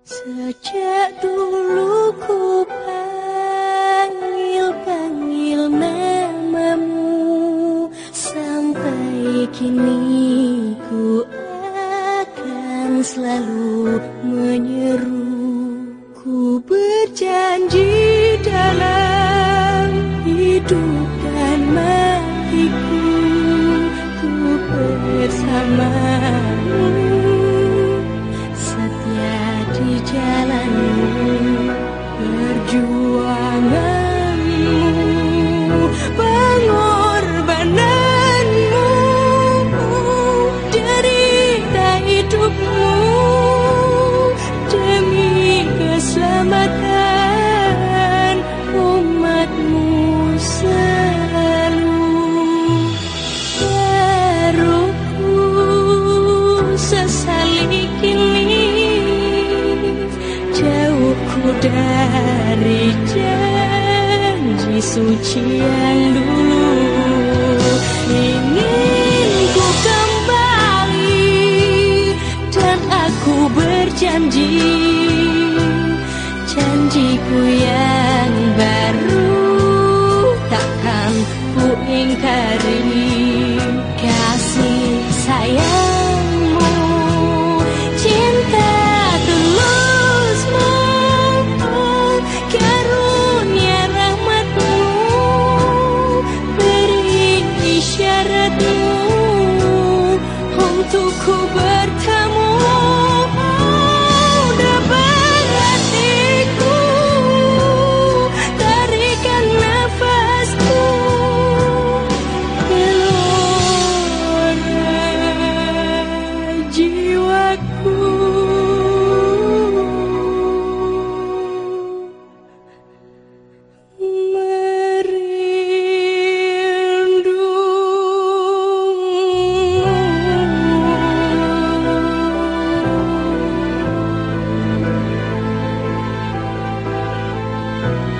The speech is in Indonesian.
Sejak dulu ku panggil-panggil namamu Sampai kini ku akan selalu menyeru. Ku berjanji dalam hidup you are. Dari janji suci yang dulu. Ingin ku kembali dan aku berjanji janjiku yang baru takkan ku ingkari untukku bertahan Thank you.